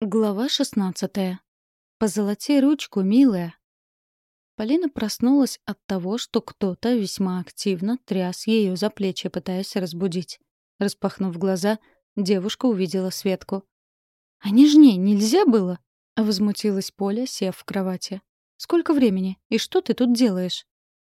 Глава шестнадцатая. «Позолоти ручку, милая». Полина проснулась от того, что кто-то весьма активно тряс ее за плечи, пытаясь разбудить. Распахнув глаза, девушка увидела Светку. «А нежнее нельзя было?» — возмутилась Поля, сев в кровати. «Сколько времени? И что ты тут делаешь?»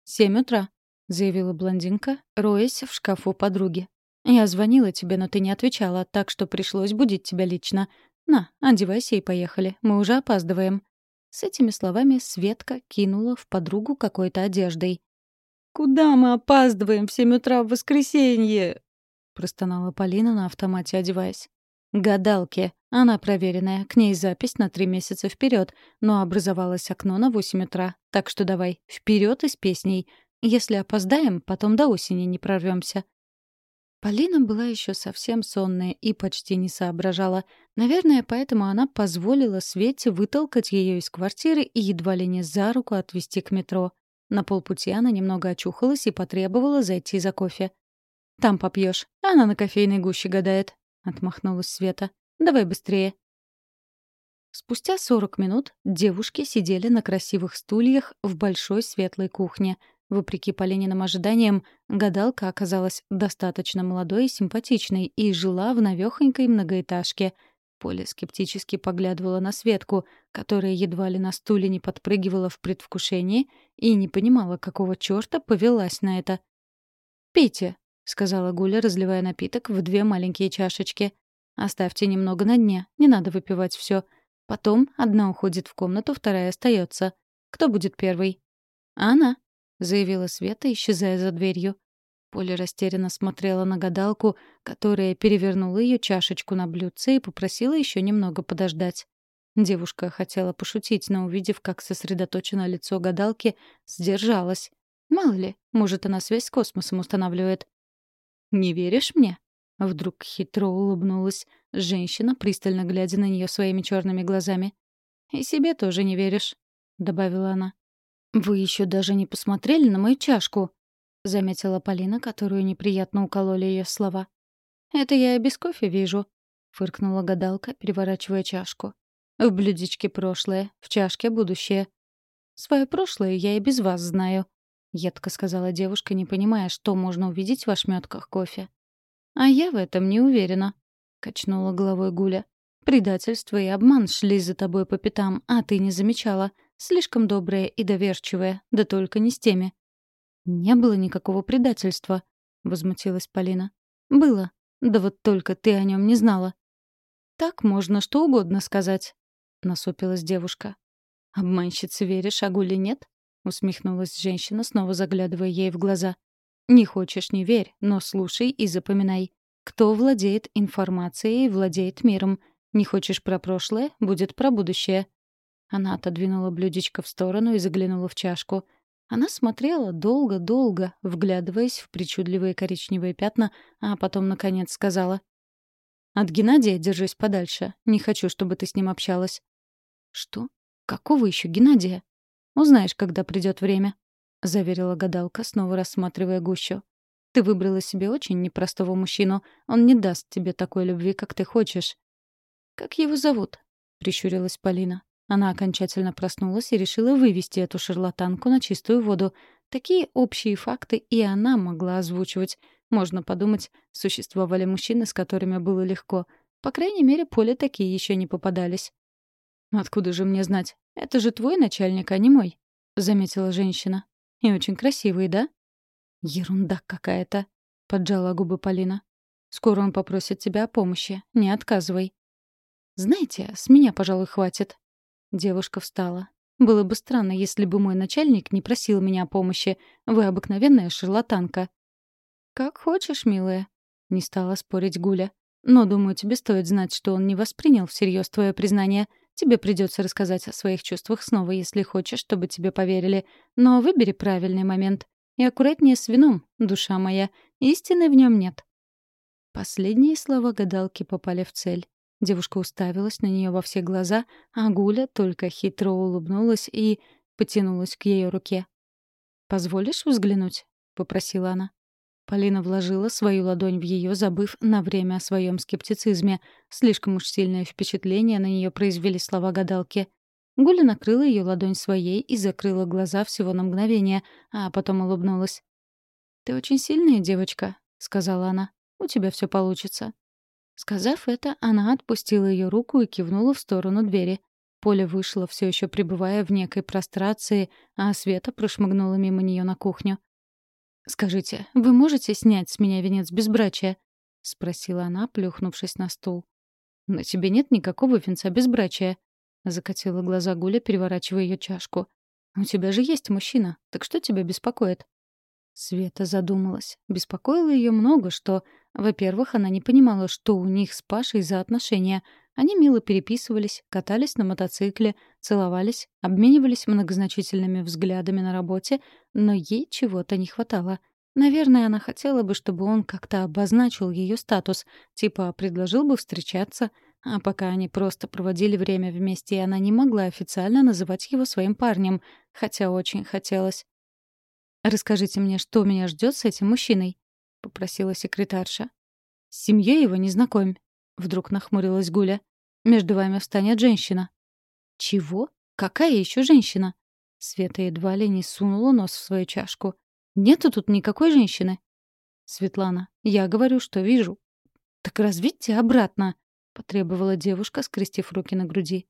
«Семь утра», — заявила блондинка, роясь в шкафу подруги. «Я звонила тебе, но ты не отвечала, так что пришлось будить тебя лично. «На, одевайся и поехали. Мы уже опаздываем». С этими словами Светка кинула в подругу какой-то одеждой. «Куда мы опаздываем в семь утра в воскресенье?» — простонала Полина на автомате, одеваясь. «Гадалки. Она проверенная. К ней запись на три месяца вперед, но образовалось окно на восемь утра. Так что давай, вперед и с песней. Если опоздаем, потом до осени не прорвемся. Полина была еще совсем сонная и почти не соображала. Наверное, поэтому она позволила Свете вытолкать ее из квартиры и едва ли не за руку отвезти к метро. На полпути она немного очухалась и потребовала зайти за кофе. «Там попьешь. Она на кофейной гуще гадает», — отмахнулась Света. «Давай быстрее». Спустя сорок минут девушки сидели на красивых стульях в большой светлой кухне — Вопреки Полининым ожиданиям, гадалка оказалась достаточно молодой и симпатичной и жила в навёхонькой многоэтажке. Поля скептически поглядывала на Светку, которая едва ли на стуле не подпрыгивала в предвкушении и не понимала, какого чёрта повелась на это. «Пейте», — сказала Гуля, разливая напиток в две маленькие чашечки. «Оставьте немного на дне, не надо выпивать всё. Потом одна уходит в комнату, вторая остается. Кто будет первый?» «Она», — заявила Света, исчезая за дверью. Поля растерянно смотрела на гадалку, которая перевернула ее чашечку на блюдце и попросила еще немного подождать. Девушка хотела пошутить, но, увидев, как сосредоточено лицо гадалки, сдержалась. Мало ли, может, она связь с космосом устанавливает. «Не веришь мне?» Вдруг хитро улыбнулась женщина, пристально глядя на нее своими черными глазами. «И себе тоже не веришь», — добавила она. «Вы еще даже не посмотрели на мою чашку», — заметила Полина, которую неприятно укололи ее слова. «Это я и без кофе вижу», — фыркнула гадалка, переворачивая чашку. «В блюдечке прошлое, в чашке будущее». «Свое прошлое я и без вас знаю», — едко сказала девушка, не понимая, что можно увидеть в ошметках кофе. «А я в этом не уверена», — качнула головой Гуля. «Предательство и обман шли за тобой по пятам, а ты не замечала. Слишком добрая и доверчивая, да только не с теми. «Не было никакого предательства», — возмутилась Полина. «Было. Да вот только ты о нем не знала». «Так можно что угодно сказать», — насупилась девушка. «Обманщице веришь, а Гуле нет?» — усмехнулась женщина, снова заглядывая ей в глаза. «Не хочешь — не верь, но слушай и запоминай. Кто владеет информацией, владеет миром. Не хочешь про прошлое — будет про будущее. Она отодвинула блюдечко в сторону и заглянула в чашку. Она смотрела долго-долго, вглядываясь в причудливые коричневые пятна, а потом, наконец, сказала. «От Геннадия держись подальше. Не хочу, чтобы ты с ним общалась». «Что? Какого еще Геннадия?» «Узнаешь, когда придет время», — заверила гадалка, снова рассматривая гущу. «Ты выбрала себе очень непростого мужчину. Он не даст тебе такой любви, как ты хочешь». «Как его зовут?» — прищурилась Полина. Она окончательно проснулась и решила вывести эту шарлатанку на чистую воду. Такие общие факты и она могла озвучивать. Можно подумать, существовали мужчины, с которыми было легко. По крайней мере, Поле такие еще не попадались. «Откуда же мне знать? Это же твой начальник, а не мой», — заметила женщина. «И очень красивый, да?» «Ерунда какая-то», — поджала губы Полина. «Скоро он попросит тебя о помощи. Не отказывай». «Знаете, с меня, пожалуй, хватит», Девушка встала. «Было бы странно, если бы мой начальник не просил меня о помощи. Вы обыкновенная шарлатанка». «Как хочешь, милая», — не стала спорить Гуля. «Но, думаю, тебе стоит знать, что он не воспринял всерьез твое признание. Тебе придется рассказать о своих чувствах снова, если хочешь, чтобы тебе поверили. Но выбери правильный момент. И аккуратнее с вином, душа моя. Истины в нем нет». Последние слова гадалки попали в цель. Девушка уставилась на нее во все глаза, а Гуля только хитро улыбнулась и потянулась к ее руке. «Позволишь взглянуть?» — попросила она. Полина вложила свою ладонь в ее, забыв на время о своем скептицизме. Слишком уж сильное впечатление на нее произвели слова гадалки. Гуля накрыла ее ладонь своей и закрыла глаза всего на мгновение, а потом улыбнулась. «Ты очень сильная девочка», — сказала она. «У тебя все получится». Сказав это, она отпустила ее руку и кивнула в сторону двери. Поля вышла, все еще пребывая в некой прострации, а Света прошмыгнула мимо нее на кухню. «Скажите, вы можете снять с меня венец безбрачия?» — спросила она, плюхнувшись на стул. «На тебе нет никакого венца безбрачия», — закатила глаза Гуля, переворачивая ее чашку. «У тебя же есть мужчина, так что тебя беспокоит?» Света задумалась. Беспокоило ее много что. Во-первых, она не понимала, что у них с Пашей за отношения — они мило переписывались, катались на мотоцикле, целовались, обменивались многозначительными взглядами на работе, но ей чего-то не хватало. Наверное, она хотела бы, чтобы он как-то обозначил ее статус, типа предложил бы встречаться, а пока они просто проводили время вместе, и она не могла официально называть его своим парнем, хотя очень хотелось. «Расскажите мне, что меня ждет с этим мужчиной?» — попросила секретарша. «С семьей его не знакомь. — вдруг нахмурилась Гуля. «Между вами встанет женщина». «Чего? Какая еще женщина?» Света едва ли не сунула нос в свою чашку. «Нету тут никакой женщины». «Светлана, я говорю, что вижу». «Так разведьте обратно», — потребовала девушка, скрестив руки на груди.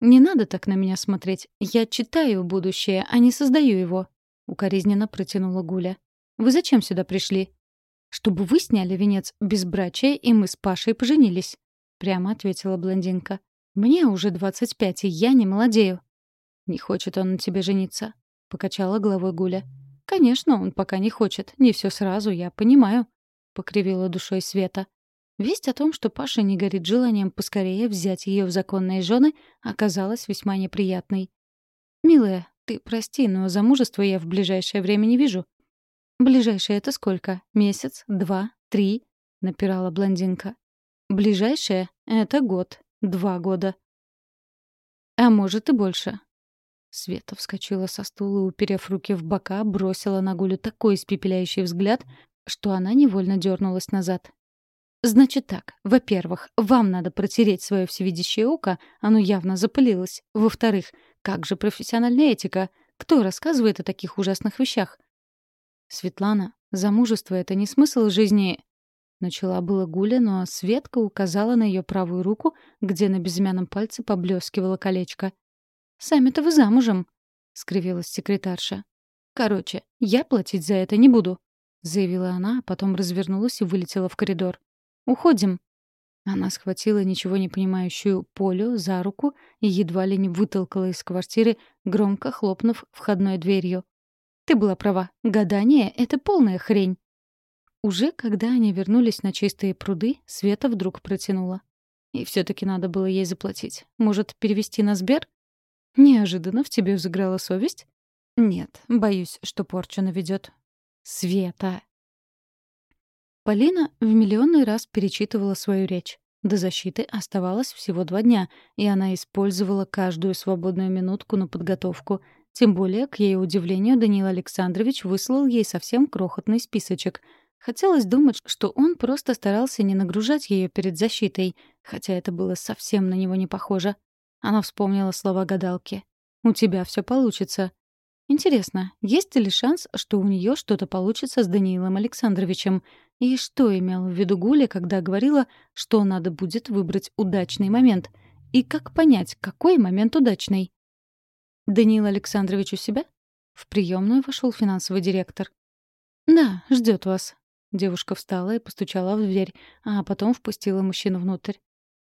«Не надо так на меня смотреть. Я читаю будущее, а не создаю его», — укоризненно протянула Гуля. «Вы зачем сюда пришли?» Чтобы вы сняли венец безбрачия, и мы с Пашей поженились», — прямо ответила блондинка. «Мне уже двадцать пять, и я не молодею». «Не хочет он на тебе жениться», — покачала головой Гуля. «Конечно, он пока не хочет. Не все сразу, я понимаю», — покривила душой Света. Весть о том, что Паша не горит желанием поскорее взять ее в законные жены, оказалась весьма неприятной. «Милая, ты прости, но замужество я в ближайшее время не вижу. «Ближайшее это сколько? Месяц? Два? Три?» — напирала блондинка. «Ближайшее — это год. Два года». «А может и больше». Света вскочила со стула, уперев руки в бока, бросила на Гулю такой испепеляющий взгляд, что она невольно дернулась назад. «Значит так. Во-первых, вам надо протереть свое всевидящее око, оно явно запылилось. Во-вторых, как же профессиональная этика? Кто рассказывает о таких ужасных вещах? «Светлана, замужество — это не смысл жизни...» Начала было Гуля, но Светка указала на ее правую руку, где на безымянном пальце поблескивало колечко. «Сами-то вы замужем», — скривилась секретарша. «Короче, я платить за это не буду», — заявила она, а потом развернулась и вылетела в коридор. «Уходим». Она схватила ничего не понимающую Полю за руку и едва ли не вытолкала из квартиры, громко хлопнув входной дверью. Ты была права. Гадание — это полная хрень. Уже когда они вернулись на чистые пруды, Света вдруг протянула. И все таки надо было ей заплатить. Может, перевести на Сбер? Неожиданно в тебе взыграла совесть? Нет, боюсь, что порчу наведет. Света. Полина в миллионный раз перечитывала свою речь. До защиты оставалось всего два дня, и она использовала каждую свободную минутку на подготовку — тем более, к ее удивлению, Даниил Александрович выслал ей совсем крохотный списочек. Хотелось думать, что он просто старался не нагружать ее перед защитой, хотя это было совсем на него не похоже. Она вспомнила слова гадалки. «У тебя все получится». Интересно, есть ли шанс, что у нее что-то получится с Даниилом Александровичем? И что имела в виду Гуля, когда говорила, что надо будет выбрать удачный момент? И как понять, какой момент удачный? Даниил Александрович у себя? В приемную вошел финансовый директор. Да, ждет вас. Девушка встала и постучала в дверь, а потом впустила мужчину внутрь.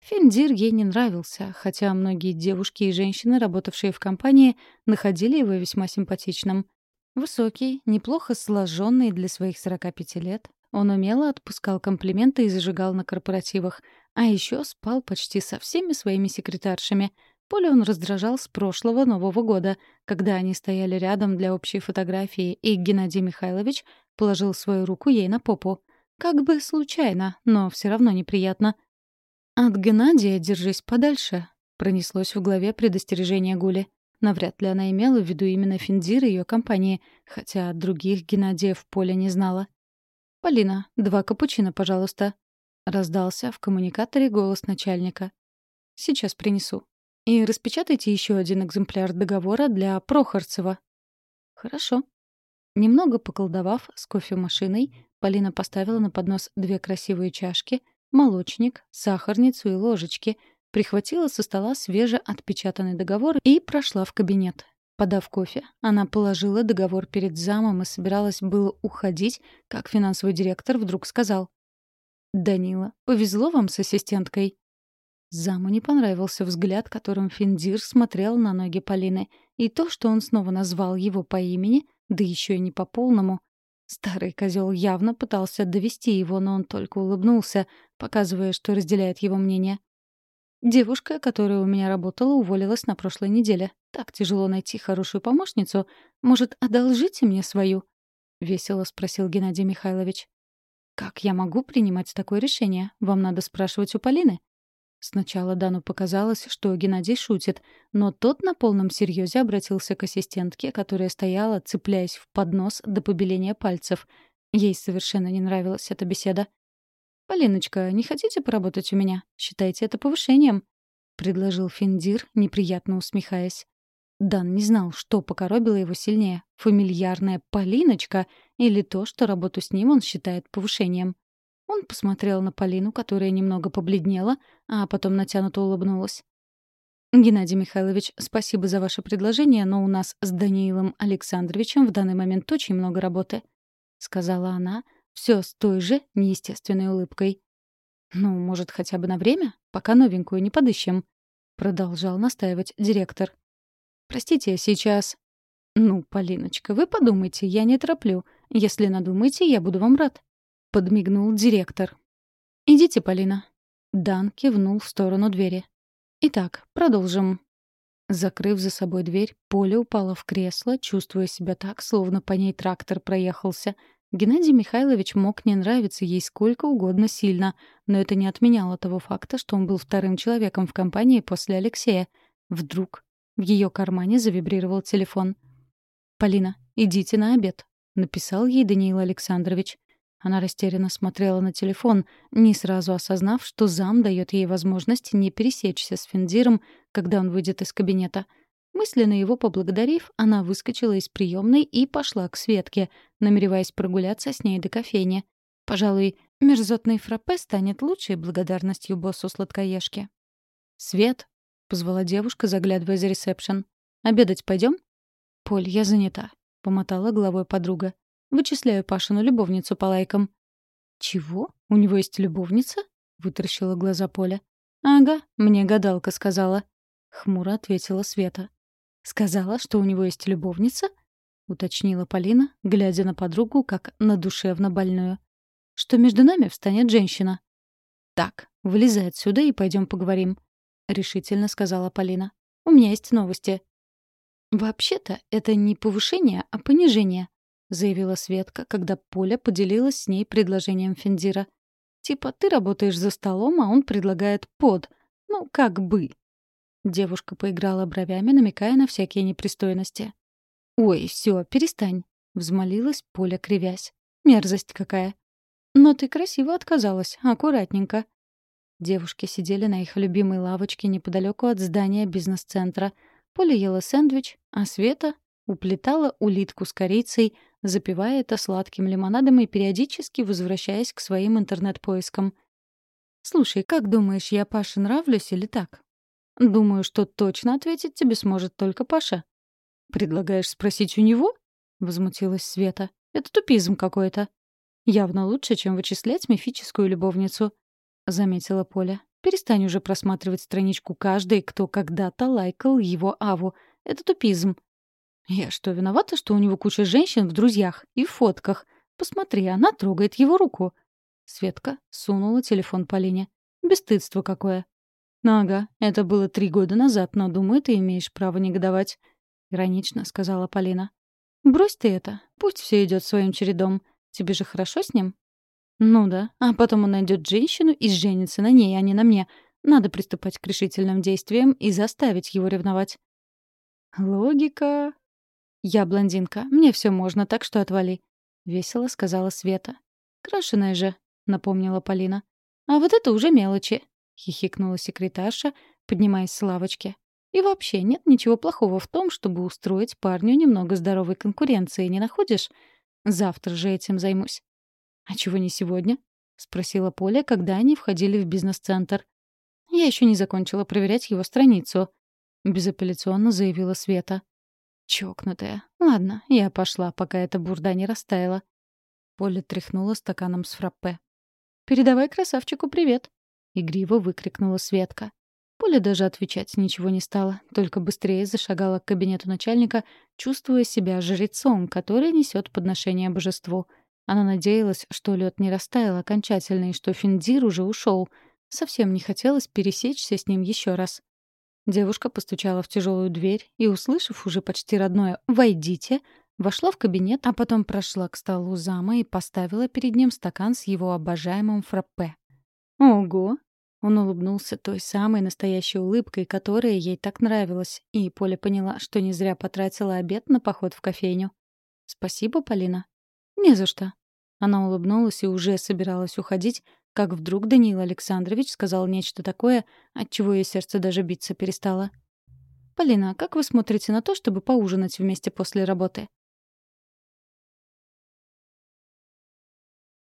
Финдир ей не нравился, хотя многие девушки и женщины, работавшие в компании, находили его весьма симпатичным. Высокий, неплохо сложенный для своих 45 лет, он умело отпускал комплименты и зажигал на корпоративах, а еще спал почти со всеми своими секретаршами — Поле он раздражал с прошлого Нового года, когда они стояли рядом для общей фотографии, и Геннадий Михайлович положил свою руку ей на попу. Как бы случайно, но все равно неприятно. «От Геннадия держись подальше», — пронеслось в голове предостережение Гули. Навряд ли она имела в виду именно Финдир и ее компании, хотя от других Геннадия в поле не знала. «Полина, два капучино, пожалуйста», — раздался в коммуникаторе голос начальника. «Сейчас принесу. И распечатайте еще один экземпляр договора для Прохорцева». «Хорошо». Немного поколдовав с кофемашиной, Полина поставила на поднос две красивые чашки, молочник, сахарницу и ложечки, прихватила со стола свежеотпечатанный договор и прошла в кабинет. Подав кофе, она положила договор перед замом и собиралась было уходить, как финансовый директор вдруг сказал. «Данила, повезло вам с ассистенткой?» Заму не понравился взгляд, которым Финдир смотрел на ноги Полины, и то, что он снова назвал его по имени, да еще и не по полному. Старый козел явно пытался довести его, но он только улыбнулся, показывая, что разделяет его мнение. Девушка, которая у меня работала, уволилась на прошлой неделе. Так тяжело найти хорошую помощницу. Может, одолжите мне свою?» — весело спросил Геннадий Михайлович. «Как я могу принимать такое решение? Вам надо спрашивать у Полины». Сначала Дану показалось, что Геннадий шутит, но тот на полном серьезе обратился к ассистентке, которая стояла, цепляясь в поднос до побеления пальцев. Ей совершенно не нравилась эта беседа. «Полиночка, не хотите поработать у меня? Считайте это повышением?» — предложил Финдир, неприятно усмехаясь. Дан не знал, что покоробило его сильнее — фамильярная Полиночка или то, что работу с ним он считает повышением. Он посмотрел на Полину, которая немного побледнела, а потом натянуто улыбнулась. «Геннадий Михайлович, спасибо за ваше предложение, но у нас с Даниилом Александровичем в данный момент очень много работы», — сказала она, все с той же неестественной улыбкой. «Ну, может, хотя бы на время, пока новенькую не подыщем», — продолжал настаивать директор. «Простите, сейчас...» «Ну, Полиночка, вы подумайте, я не тороплю. Если надумаете, я буду вам рад», — подмигнул директор. «Идите, Полина». Дан кивнул в сторону двери. «Итак, продолжим». Закрыв за собой дверь, Поля упала в кресло, чувствуя себя так, словно по ней трактор проехался — Геннадий Михайлович мог не нравиться ей сколько угодно сильно, но это не отменяло того факта, что он был вторым человеком в компании после Алексея. Вдруг в ее кармане завибрировал телефон. «Полина, идите на обед», — написал ей Даниил Александрович. Она растерянно смотрела на телефон, не сразу осознав, что зам дает ей возможность не пересечься с Финдиром, когда он выйдет из кабинета — Мысленно его поблагодарив, она выскочила из приемной и пошла к Светке, намереваясь прогуляться с ней до кофейни. Пожалуй, мерзотный фраппе станет лучшей благодарностью боссу сладкоежки. «Свет!» — позвала девушка, заглядывая за ресепшн. «Обедать пойдем? «Поль, я занята», — помотала головой подруга. «Вычисляю Пашину любовницу по лайкам». «Чего? У него есть любовница?» — вытаращила глаза Поля. «Ага, мне гадалка сказала», — хмуро ответила Света. «Сказала, что у него есть любовница?» — уточнила Полина, глядя на подругу как на душевно больную. «Что между нами встанет женщина?» «Так, вылезай отсюда и пойдем поговорим», — решительно сказала Полина. «У меня есть новости». «Вообще-то это не повышение, а понижение», — заявила Светка, когда Поля поделилась с ней предложением Финдира. «Типа ты работаешь за столом, а он предлагает под. Ну, как бы». Девушка поиграла бровями, намекая на всякие непристойности. «Ой, все, перестань», — взмолилась Поля, кривясь. «Мерзость какая». «Но ты красиво отказалась, аккуратненько». Девушки сидели на их любимой лавочке неподалеку от здания бизнес-центра. Поля ела сэндвич, а Света уплетала улитку с корицей, запивая это сладким лимонадом и периодически возвращаясь к своим интернет-поискам. «Слушай, как думаешь, я Паше нравлюсь или так?» Думаю, что точно ответить тебе сможет только Паша. Предлагаешь спросить у него? Возмутилась Света. Это тупизм какой-то. Явно лучше, чем вычислять мифическую любовницу. Заметила Поля. Перестань уже просматривать страничку каждой, кто когда-то лайкал его Аву. Это тупизм. Я что, виновата, что у него куча женщин в друзьях и в фотках? Посмотри, она трогает его руку. Светка сунула телефон Полине. Бесстыдство какое. «Ну ага, это было три года назад, но, думаю, ты имеешь право негодовать», — иронично сказала Полина. «Брось ты это. Пусть все идет своим чередом. Тебе же хорошо с ним?» «Ну да. А потом он найдет женщину и женится на ней, а не на мне. Надо приступать к решительным действиям и заставить его ревновать». «Логика...» «Я блондинка. Мне все можно, так что отвали», — весело сказала Света. «Крашеная же», — напомнила Полина. «А вот это уже мелочи», — хихикнула секретарша, поднимаясь с лавочки. «И вообще нет ничего плохого в том, чтобы устроить парню немного здоровой конкуренции, не находишь? Завтра же этим займусь». «А чего не сегодня?» — спросила Поля, когда они входили в бизнес-центр. «Я еще не закончила проверять его страницу», — безапелляционно заявила Света. Чокнутая. Ладно, я пошла, пока эта бурда не растаяла. Поля тряхнула стаканом с фраппе. «Передавай красавчику привет!» — игриво выкрикнула Светка. Поля даже отвечать ничего не стала, только быстрее зашагала к кабинету начальника, чувствуя себя жрецом, который несет подношение божеству. Она надеялась, что лед не растаял окончательно и что Финдир уже ушел. Совсем не хотелось пересечься с ним еще раз. Девушка постучала в тяжелую дверь и, услышав уже почти родное «Войдите», вошла в кабинет, а потом прошла к столу зама и поставила перед ним стакан с его обожаемым фраппе. «Ого!» Он улыбнулся той самой настоящей улыбкой, которая ей так нравилась, и Поля поняла, что не зря потратила обед на поход в кофейню. «Спасибо, Полина». «Не за что». Она улыбнулась и уже собиралась уходить, как вдруг Даниил Александрович сказал нечто такое, от чего ее сердце даже биться перестало. «Полина, как вы смотрите на то, чтобы поужинать вместе после работы?»